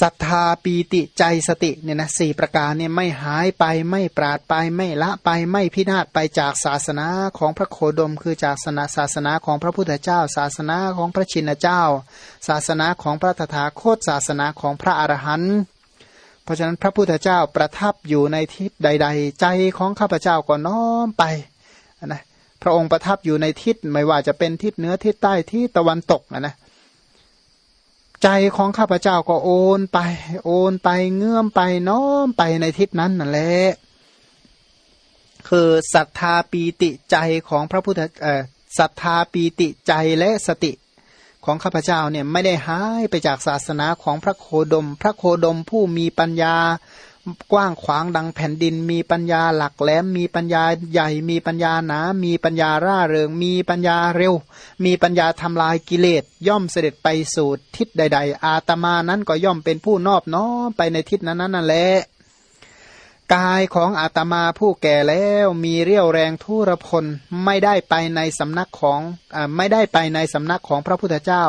ศรัทธาปีติใจสติเนี่ยนะสี่ประการเนี่ยไม่หายไปไม่ปราดไปไม่ละไปไม่พินาศไปจากศาสนาของพระโคดม คือจากศาสนาศาสนาของพระพุทธเจ้า ศาสนาของพระชินเจ้า ศาสนาของพระตถาคตศาสนาของพระอรหันต์เพราะฉะนั้นพระพุทธเจ้าประทับอยู่ในทิศใด ๆ ใจของข้าพเจ้าก็น้อมไปนะพระองค์ประทับอยู่ในทิศไม่ว่าจะเป็นทิศเหนือทิศใต้ที่ตะวันตกนะนะ ใจของข้าพเจ้าก็โอนไป โอนไปเงื่อมไปน้อมไปในทิศนั้นนั่นแหละคือศรัทธาปีติใจของพระพุทธเอ่อศรัทธาปีติใจและสติของข้าพเจ้าเนี่ยไม่ได้หายไปจากศาสนาของพระโคดม พระโคดมผู้มีปัญญา กว้างขวางดังแผ่นดิน มีปัญญาหลักแหลม มีปัญญาใหญ่ มีปัญญาหนา มีปัญญาร่าเริง มีปัญญาเร็ว มีปัญญาทำลายกิเลส ย่อมเสด็จไปสู่ทิศใด ๆ อาตมานั้นก็ย่อมเป็นผู้นอบน้อมไปในทิศนั้นนั่นแหละกายของอาตมาผู้แก่แล้วมีเรี่ยวแรงทุรพลไม่ได้ไปในสำนักของอไม่ได้ไปในสำนักของพระพุทธเจ้า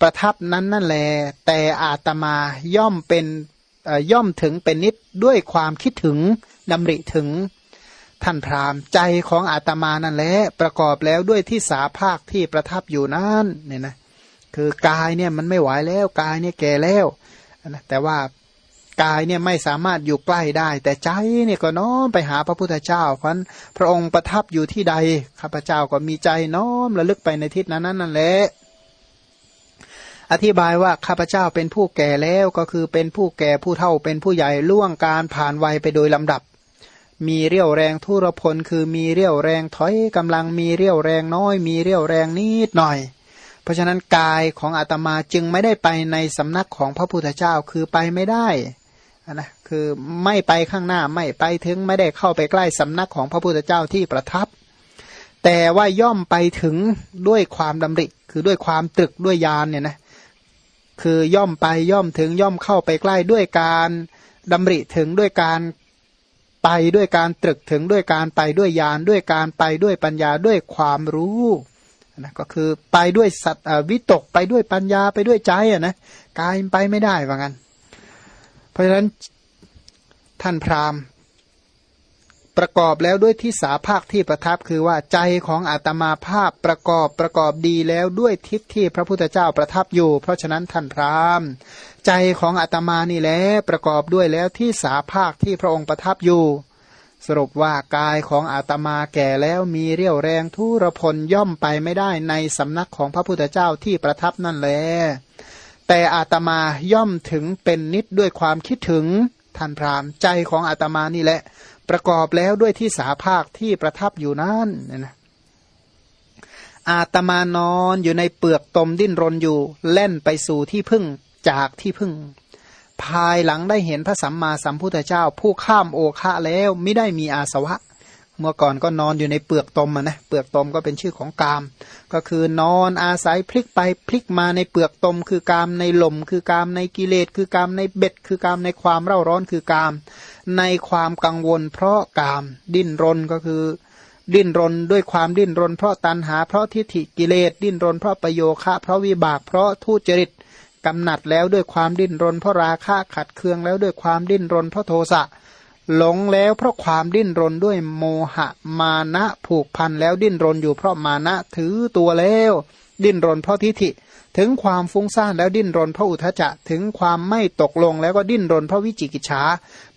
ประทับนั้นนั่นแหละแต่อาตมาย่อมเป็น ย่อมถึงเป็นนิดด้วยความคิดถึงดำริถึงท่านพราหมณ์ใจของอาตมานั่นแหละประกอบแล้วด้วยที่สาภาคที่ประทับอยู่นั้นเนี่ยนะคือกายเนี่ยมันไม่ไหวแล้วกายเนี่ยแก่แล้วนะแต่ว่ากายเนี่ยไม่สามารถอยู่ใกล้ได้ แต่ใจเนี่ยก็น้อมไปหาพระพุทธเจ้าเพราะพระองค์ประทับอยู่ที่ใดข้าพเจ้าก็มีใจน้อมระลึกไปในทิศนั้นนั่นแหละ อธิบายว่าข้าพเจ้าเป็นผู้แก่แล้วก็คือเป็นผู้แก่ผู้เฒ่าเป็นผู้ใหญ่ล่วงการผ่านวัยไปโดยลำดับ มีเรี่ยวแรงทุรพลคือมีเรี่ยวแรงถอยกำลังมีเรี่ยวแรงน้อย มีเรี่ยวแรงนิดหน่อย เพราะฉะนั้นกายของอาตมาจึงไม่ได้ไปในสำนักของพระพุทธเจ้าคือไปไม่ได้นะคือไม่ไปข้างหน้าไม่ไปถึงไม่ได้เข้าไปใกล้สำนักของพระพุทธเจ้าที่ประทับ แต่ว่าย่อมไปถึงด้วยความดำริคือด้วยความตรึกด้วยญาณเนี่ยนะ คือย่อมไปย่อมถึงย่อมเข้าไปใกล้ด้วยการดำริถึงด้วยการไปด้วยการตรึกถึงด้วยการไปด้วยญาณด้วยการไปด้วยปัญญาด้วยความรู้นะก็คือไปด้วยสัตวิตกไปด้วยปัญญาไปด้วยใจอะนะกายไปไม่ได้ว่างั้น เพราะฉะนั้นท่านพราหมณ์ ประกอบแล้วด้วยที่สาภาคที่ประทับคือว่าใจของอาตมาภาพประกอบประกอบดีแล้วด้วยทิศที่พระพุทธเจ้าประทับอยู่ เพราะฉะนั้นท่านพราหมณ์ใจของอาตมานี่แหละประกอบด้วยแล้วที่สาภาคที่พระองค์ประทับอยู่ สรุปว่ากายของอาตมาแก่แล้วมีเรี่ยวแรงทุรพลย่อมไปไม่ได้ในสำนักของพระพุทธเจ้าที่ประทับนั่นแหละแต่อาตมาย่อมถึงเป็นนิดด้วยความคิดถึงท่านพราหมณ์ใจของอาตมานี่แหละ ประกอบแล้วด้วยที่สาภาคที่ประทับอยู่นั้นนะนะอาตมานอนอยู่ในเปลือกตมดิ้นรนอยู่เล่นไปสู่ที่พึ่งจากที่พึ่ง ภายหลังได้เห็นพระสัมมาสัมพุทธเจ้า ผู้ข้ามโอคะแล้วไม่ได้มีอาสวะ เมื่อก่อนก็นอนอยู่ในเปลือกตมนะเปลือกตมก็เป็นชื่อของกาม ก็คือนอนอาศัยพลิกไปพลิกมาในเปลือกตม คือกามในลมคือกามในกิเลส คือกามในเบ็ด คือกามในความเร่าร้อนคือกาม ในความกังวล เพราะกาม ดิ้นรนก็คือ ดิ้นรนด้วยความดิ้นรน เพราะตันหาเพราะทิฏฐิกิเลส ดิ้นรนเพราะประโยคะ เพราะวิบากเพราะทุจริตกำหนัดแล้วด้วยความดิ้นรน เพราะราคะขัดเคืองแล้วด้วยความดิ้นรนเพราะโทสะ หลงแล้วเพราะความดิ้นรนด้วยโมหะมานะผูกพันแล้วดิ้นรนอยู่เพราะมานะถือตัวแล้ว ดิ้นรนเพราะทิฏฐิ ถึงความฟุ้งซ่านแล้วดิ้นรนเพราะอุทจจะ ถึงความไม่ตกลงแล้วก็ดิ้นรนเพราะวิจิกิจฉา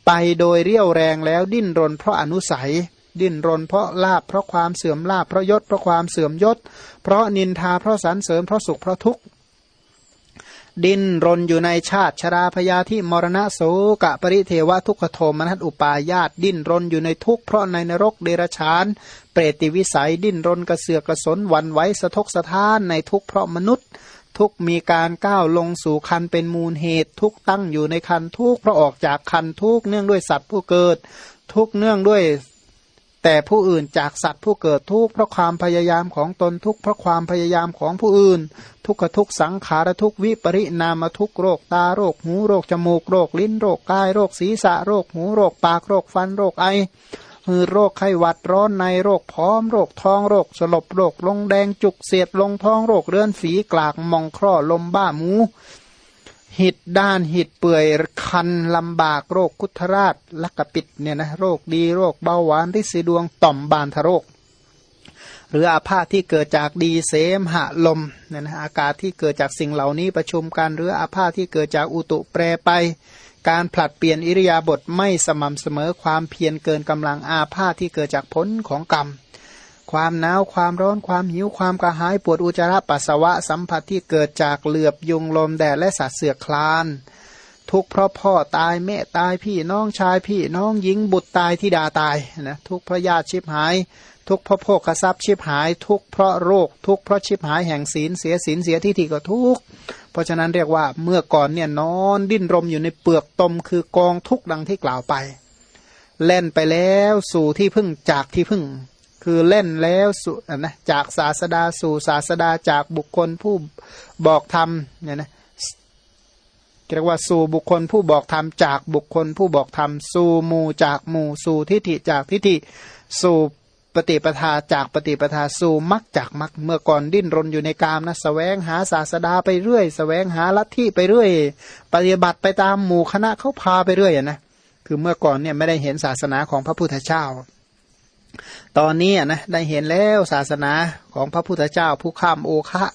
ไปโดยเรี่ยวแรงแล้วดิ้นรนเพราะอนุสัย ดิ้นรนเพราะลาบเพราะความเสื่อมลาบเพราะยศเพราะความเสื่อมยศ เพราะนินทาเพราะสรรเสริญเพราะสุขเพราะทุกข์ ดิ้นรนอยู่ในชาติชราพยาที่มรณะโสกะปริเทวทุกขโทมนัสอุปาญาตดิ้นรนอยู่ในทุกข์เพราะในนรกเดรชานเปรติวิสัยดิ้นรนกระเสือกกระสนวันไว้สะทกสะท้านในทุกข์เพราะมนุษย์ ทุกมีการก้าวลงสู่คันเป็นมูลเหตุ ทุกตั้งอยู่ในคันทุกเพราะออกจากคันทุกเนื่องด้วยสัตว์ผู้เกิด ทุกเนื่องด้วย แต่ผู้อื่นจากสัตว์ผู้เกิดทุกเพราะความพยายามของตนทุกเพราะความพยายามของผู้อื่น ทุกขทุกสังขารทุกวิปริณามทุกโรคตาโรคหูโรคจมูกโรคลิ้นโรคกายโรคศีรษะโรคหูโรคปากโรคฟันโรคไอคือโรคไข้หวัดร้อนในโรคพร้อมโรคท้องโรคสลบโรคลงแดงจุกเสียดลงท้องโรคเรื้อนฝีกลากมองคร่อลมบ้ามู หิดด้านหิดเปื่อยคันลำบากโรคคุทราชลักกปิดเนี่ยนะโรคดีโรคเบาหวานที่สีดวงต่อมบานทโรค หรืออาพาธที่เกิดจากดีเสมหะลมเนี่ยนะอากาศที่เกิดจากสิ่งเหล่านี้ประชุมกันหรืออาพาธที่เกิดจากอุตุแปรไป การผลัดเปลี่ยนอิริยาบถไม่สม่ำเสมอความเพียรเกินกำลังอาพาธที่เกิดจากผลของกรรม ความหนาวความร้อนความหิวความกระหายปวดอุจจาระปัสสาวะสัมผัสที่เกิดจากเหลือบยุงลมแดดและสัตว์เสือคลาน ทุกเพราะพ่อตายแม่ตายพี่น้องชายพี่น้องหญิงบุตรตายที่ดาตายนะทุกเพราะญาติชิบหาย ทุกเพราะโภคทรัพย์ชิบหาย ทุกเพราะโรค ทุกเพราะชิบหายแห่งศีลเสียศีลเสียที่ที่ก็ทุกเพราะฉะนั้นเรียกว่าเมื่อก่อนเนี่ยนอนดิ้นรมอยู่ในเปลือกตมคือกองทุกดังที่กล่าวไปเล่นไปแล้วสู่ที่พึ่งจากที่พึ่ง คือเล่นแล้วสุนะจากศาสดาสู่ศาสดาจากบุคคลผู้บอกธรรมเนี่ยนะเรียกว่าสู่บุคคลผู้บอกธรรมจากบุคคลผู้บอกธรรมสู่หมู่จากหมู่สู่ทิฏฐิจากทิฏฐิสู่ปฏิปทาจากปฏิปทาสู่มักจากมักเมื่อก่อนดิ้นรนอยู่ในกามนะสแสวงหาศาสดาไปเรื่อยสแสวงหาลัทธิไปเรื่อย ปฏิบัติไปตามหมู่คณะเขาพาไปเรื่อยนะคือเมื่อก่อนเนี่ยไม่ได้เห็นศาสนาของพระพุทธเจ้า ตอนนี้นะได้เห็นแล้วศาสนาของพระพุทธเจ้าผู้ข้ามโอคะ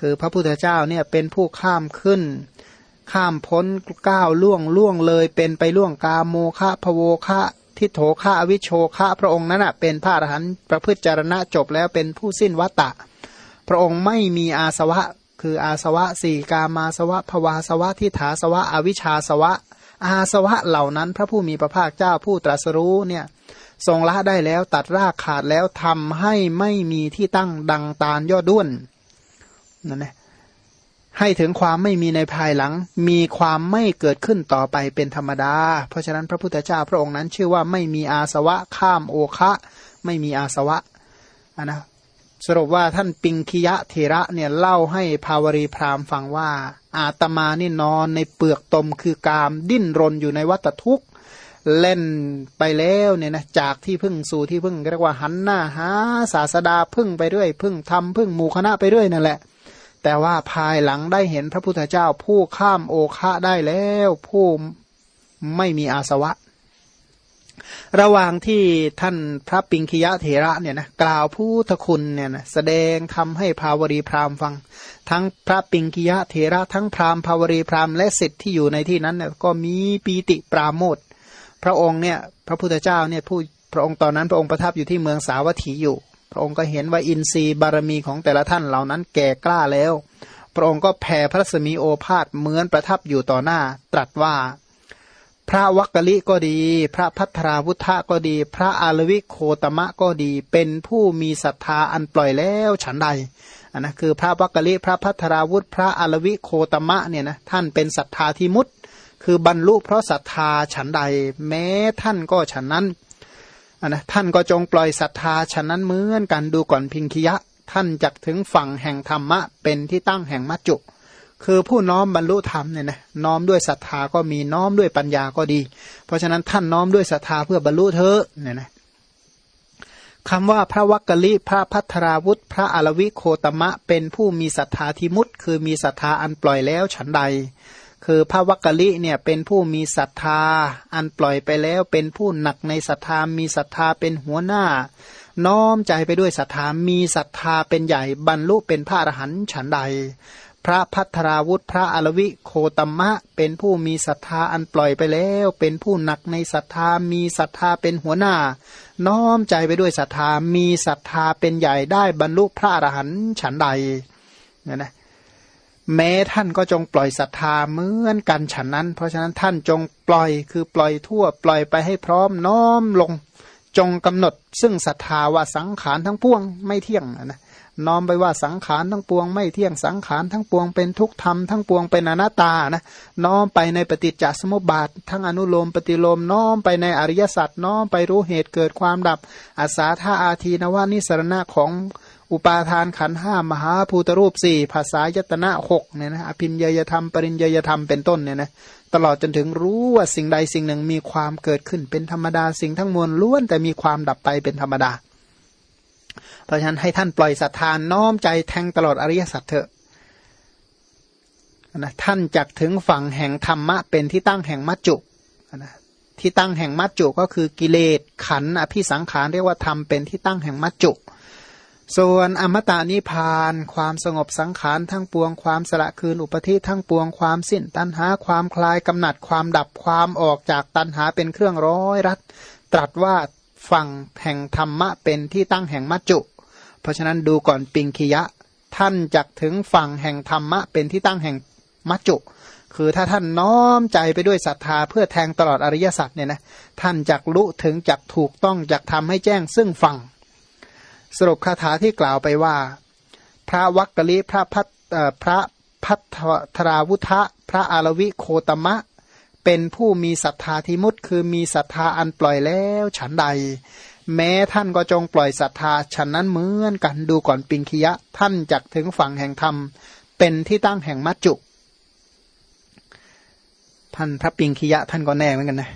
คือพระพุทธเจ้าเนี่ยเป็นผู้ข้ามขึ้น ข้ามพ้นก้าวล่วงล่วงเลย เป็นไปล่วงกาโมคะพโวคะทิโถคะวิโชคะพระองค์นั้นเป็นพระอรหันต์ประพฤติจารณะจบแล้วเป็นผู้สิ้นวัตตะ พระองค์ไม่มีอาสวะ คืออาสวะสี่กามาสวะภวาสวะทิฐาสวะอวิชชาสวะ อาสวะเหล่านั้น พระผู้มีพระภาคเจ้าผู้ตรัสรู้เนี่ย ทรงละได้แล้วตัดรากขาดแล้วทำให้ไม่มีที่ตั้งดังตาลยอดด้วนนั่นแหละให้ถึงความไม่มีในภายหลัง มีความไม่เกิดขึ้นต่อไปเป็นธรรมดา เพราะฉะนั้นพระพุทธเจ้าพระองค์นั้น ชื่อว่าไม่มีอาสวะข้ามโอคะ ไม่มีอาสวะนนะสรุปว่าท่านปิงคิยะเทระเนี่ยเล่าให้ภาวรีพราหมณ์ฟังว่า อาตมานี่นอนในเปลือกตมคือกามดิ้นรนอยู่ในวัฏทุกข์ เล่นไปแล้วเนี่ยนะจากที่พึ่งสู่ที่พึ่งเรียกว่าหันหน้าหาศาสดาพึ่งไปเรื่อยพึ่งทำพึ่งหมู่คณะไปเรื่อยนั่นแหละ แต่ว่าภายหลังได้เห็นพระพุทธเจ้าผู้ข้ามโอคะได้แล้วผู้ไม่มีอาสวะ ระหว่างที่ท่านพระปิงคิยะเถระเนี่ยนะกล่าวพุทธคุณเนี่ยนะแสดงทำให้ภาวรีพราหมฟัง ทั้งพระปิงคิยะเถระทั้งพราหมภาวรีพราหมและสิทธิ์ที่อยู่ในที่นั้นเนี่ยก็มีปีติปราโมท พระองค์เนี่ยพระพุทธเจ้าเนี่ยผู้พระองค์ตอนนั้นพระองค์ประทับอยู่ที่เมืองสาวัตถีอยู่ พระองค์ก็เห็นว่าอินทรีย์บารมีของแต่ละท่านเหล่านั้นแก่กล้าแล้ว พระองค์ก็แผ่พระสมีโอภาษเหมือนประทับอยู่ต่อหน้า ตรัสว่า พระวักกะลิก็ดี พระพัทราวุธะก็ดี พระอารวิโคตมะก็ดี เป็นผู้มีศรัทธาอันปล่อยแล้วฉันใดอันนะคือพระวักกะลิพระพัทราวุธพระอารวิโคตมะเนี่ยนะท่านเป็นศรัทธาที่มุต คือบรรลุเพราะศรัทธาฉันใด แม้ท่านก็ฉันนั้นนะท่านก็จงปล่อยศรัทธาฉันนั้นเหมือนกันดูก่อนพิงคิยะ ท่านจักถึงฝั่งแห่งธรรมะ เป็นที่ตั้งแห่งมัจจุ คือผู้น้อมบรรลุธรรมเนี่ยนะน้อมด้วยศรัทธาก็มีน้อมด้วยปัญญาก็ดี เพราะฉะนั้นท่านน้อมด้วยศรัทธาเพื่อบรรลุเธอเนี่ยนะคำว่าพระวักกะลิพระพัทราวุธ พระอรวิโคตมะ เป็นผู้มีศรัทธาทิมุตคือมีศรัทธาอันปล่อยแล้วฉันใด คือพระวักกะลิเนี่ยเป็นผู้มีศรัทธา อันปล่อยไปแล้วเป็นผู้หนักในศรัทธามีศรัทธาเป็นหัวหน้า น้อมใจไปด้วยศรัทธามีศรัทธาเป็นใหญ่บรรลุเป็นพระอรหันต์ฉันใด พระพัทราวุธพระอรวิโคตมะ เป็นผู้มีศรัทธาอันปล่อยไปแล้ว เป็นผู้หนักในศรัทธามีศรัทธาเป็นหัวหน้า น้อมใจไปด้วยศรัทธามีศรัทธาเป็นใหญ่ได้บรรลุพระอรหันต์ฉันใดเนี่ยนะ แม้ท่านก็จงปล่อยศรัทธาเหมือนกันฉันนั้น เพราะฉะนั้นท่านจงปล่อยคือปล่อยทั่ว ปล่อยไปให้พร้อมน้อมลง จงกำหนด ซึ่งศรัทธาว่าสังขารทั้งปวงไม่เที่ยงนะน้อมไปว่าสังขารทั้งปวงไม่เที่ยงสังขารทั้งปวงเป็นทุกธรรมทั้งปวงเป็นอนัตตานะน้อมไปในปฏิจจสมุปบาท ทั้งอนุโลมปฏิโลมน้อมไปในอริยสัจน้อมไปรู้เหตุเกิดความดับอาสาธาอาทีนวานิสรณะของ อุปาทานขันห้ามหาภูตรูปสี่ภาษายตนะหกเนี่ยนะอภินยยธรรม ปริญยยธรรมเป็นต้นเนี่ยนะตลอดจนถึงรู้ว่าสิ่งใดสิ่งหนึ่งมีความเกิดขึ้นเป็นธรรมดาสิ่งทั้งมวลล้วนแต่มีความดับไปเป็นธรรมดา เพราะฉะนั้นให้ท่านปล่อยศรัทธานน้อมใจแทงตลอดอริยสัจเถอะนะท่านจักถึงฝั่งแห่งธรรมะเป็นที่ตั้งแห่งมัจจุนะที่ตั้งแห่งมัจจุก็คือกิเลสขันอภิสังขารเรียกว่าธรรมเป็นที่ตั้งแห่งมัจจุ ส่วนอมตะนิพาน ความสงบสังขารทั้งปวงความสละคืนอุปธิทั้งปวงความสิ้นตัณหาความคลายกำหนัดความดับความออกจากตัณหาเป็นเครื่องร้อยรัดตรัสว่าฝั่งแห่งธรรมะเป็นที่ตั้งแห่งมัจจุ เพราะฉะนั้นดูก่อนปิงคิยะ ท่านจักถึงฝั่งแห่งธรรมะเป็นที่ตั้งแห่งมัจจุ คือถ้าท่านน้อมใจไปด้วยศรัทธาเพื่อแทงตลอดอริยสัจเนี่ยนะท่านจักรู้ถึงจักถูกต้องจักทำให้แจ้งซึ่งฝั่ง สรุปคาถาที่กล่าวไปว่า พระวักกะลิพระพัทพระพัทราวุธะพระอารวิโคตมะ เป็นผู้มีศรัทธาทิมุตคือมีศรัทธาอันปล่อยแล้วฉันใด แม้ท่านก็จงปล่อยศรัทธาฉันนั้นเหมือนกันดูก่อนปิงคียะท่านจักถึงฝั่งแห่งธรรม เป็นที่ตั้งแห่งมัจจุ ท่านพระปิงคียะท่านก็แน่เหมือนกันนะ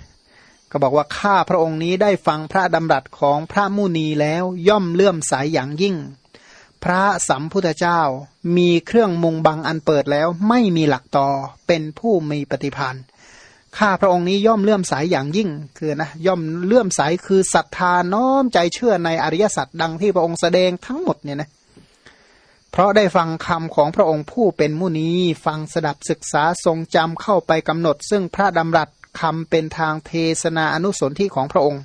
ก็บอกว่าข้าพระองค์นี้ได้ฟังพระดำรัสของพระมุนีแล้วย่อมเลื่อมสายอย่างยิ่ง พระสัมพุทธเจ้ามีเครื่องมุงบังอันเปิดแล้วไม่มีหลักต่อเป็นผู้มีปฏิพันธ์ข้าพระองค์นี้ย่อมเลื่อมใสยอย่างยิ่ง คือนะย่อมเลื่อมใสคือศรัทธาน้อมใจเชื่อในอริยสัจดังที่พระองค์แสดงทั้งหมดเนี่ยนะเพราะได้ฟังคำของพระองค์ผู้เป็นมุนี ฟังสดับศึกษาทรงจำเข้าไปกำหนด ซึ่งพระดำรัส คำเป็นทางเทศนาอนุสนที่ของพระองค์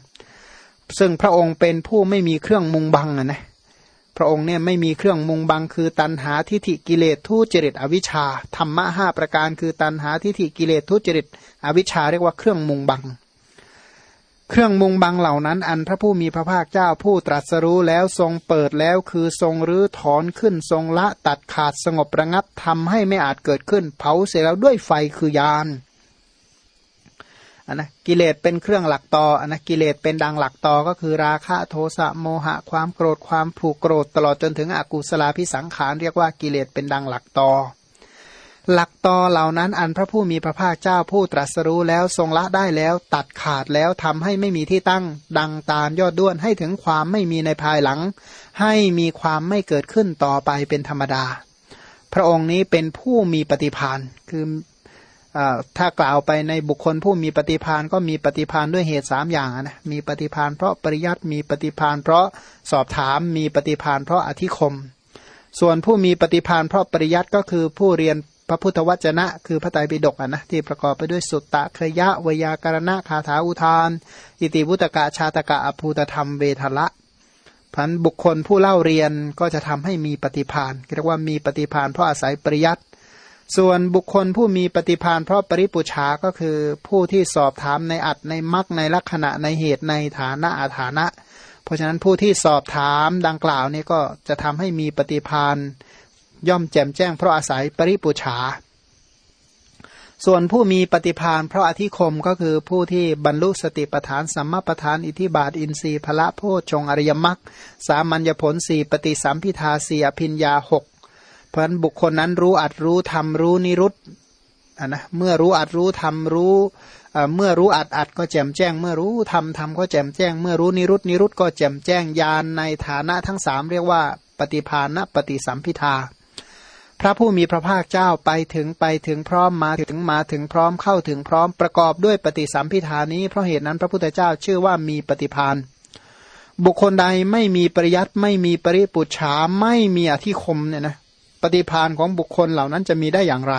ซึ่งพระองค์เป็นผู้ไม่มีเครื่องมุงบังนะพระองค์เนี่ยไม่มีเครื่องมุงบังคือตันหาทิฏฐิกิเลสทุจริตอวิชชาธรรมะห้าประการคือตันหาทิฏฐิกิเลสทุจริตอวิชชาเรียกว่าเครื่องมุงบัง เครื่องมุงบังเหล่านั้น อันพระผู้มีพระภาคเจ้าผู้ตรัสรู้แล้วทรงเปิดแล้วคือทรงรื้อถอนขึ้นทรงละตัดขาดสงบระงับทำให้ไม่อาจเกิดขึ้น เผาเสร็จแล้วด้วยไฟคือยาน นนะกิเลสเป็นเครื่องหลักต่ออันนะกิเลสเป็นดังหลักต่อก็คือราคะโทสะโมหะ ความโกรธความผูกโกรธตลอดจนถึงอกุศลาพิสังขารเรียกว่ากิเลสเป็นดังหลักต่อ หลักต่อเหล่านั้นอันพระผู้มีพระภาคเจ้าผู้ตรัสรู้แล้วทรงละได้แล้ว ตัดขาดแล้วทำให้ไม่มีที่ตั้ง ดังตาลยอดด้วนให้ถึงความไม่มีในภายหลัง ให้มีความไม่เกิดขึ้นต่อไปเป็นธรรมดา พระองค์นี้เป็นผู้มีปฏิพานคือ ถ้ากล่าวไปในบุคคลผู้มีปฏิพานก็มีปฏิพานด้วยเหตุสามอย่างนะมีปฏิพานเพราะปริยัติมีปฏิพานเพราะสอบถามมีปฏิพานเพราะอธิคม ส่วนผู้มีปฏิพานเพราะปริยัติก็คือผู้เรียนพระพุทธวจนะ คือพระไตรปิฎกนะที่ประกอบไปด้วยสุตตะคยะวยาการณะคาถาอุทาน อิติวุตกะชาตกะอภูตธรรมเวทละพันบุคคลผู้เล่าเรียนก็จะทำให้มีปฏิพานเรียกว่ามีปฏิพานเพราะอาศัยปริยัติ ส่วนบุคคลผู้มีปฏิพานเพราะปริปุชาก็คือผู้ที่สอบถามในอัดในมักในลักษณะในเหตุในฐานะอาฐานะ เพราะฉะนั้นผู้ที่สอบถามดังกล่าวนี่ก็จะทำให้มีปฏิพานย่อมแจ่มแจ้งเพราะอาศัยปริปุชา ส่วนผู้มีปฏิพานเพราะอธิคมก็คือผู้ที่บรรลุสติปทานสัมมาปทานอิทิบาทอินทรีย์พละโพชงอริยมรรคสามัญญผลสี่ปฏิสัมพิทาสี่อภิญญาหก เพราะฉะนั้นบุคคลนั้นรู้อัดรู้ทำรู้นิรุตนะเมื่อรู้อัดรู้ทำรู้เมื่อรู้อัดอัดก็แจ่มแจ้ง เมื่อรู้ทำทำก็แจ่มแจ้ง เมื่อรู้นิรุตนิรุตก็แจ่มแจ้งญาณในฐานะทั้งสามเรียกว่า ปฏิภาณปฏิสัมพิทาพระผู้มีพระภาคเจ้าไปถึงไปถึงพร้อมมาถึงมาถึงพร้อมเข้าถึงพร้อมประกอบด้วยปฏิสัมพิทานี้เพราะเหตุนั้นพระพุทธเจ้าชื่อว่ามีปฏิพานบุคคลใดไม่มีปริยัติไม่มีปริปุจฉาไม่มีอธิคมเนี่ยนะ ปฏิพานของบุคคลเหล่านั้นจะมีได้อย่างไร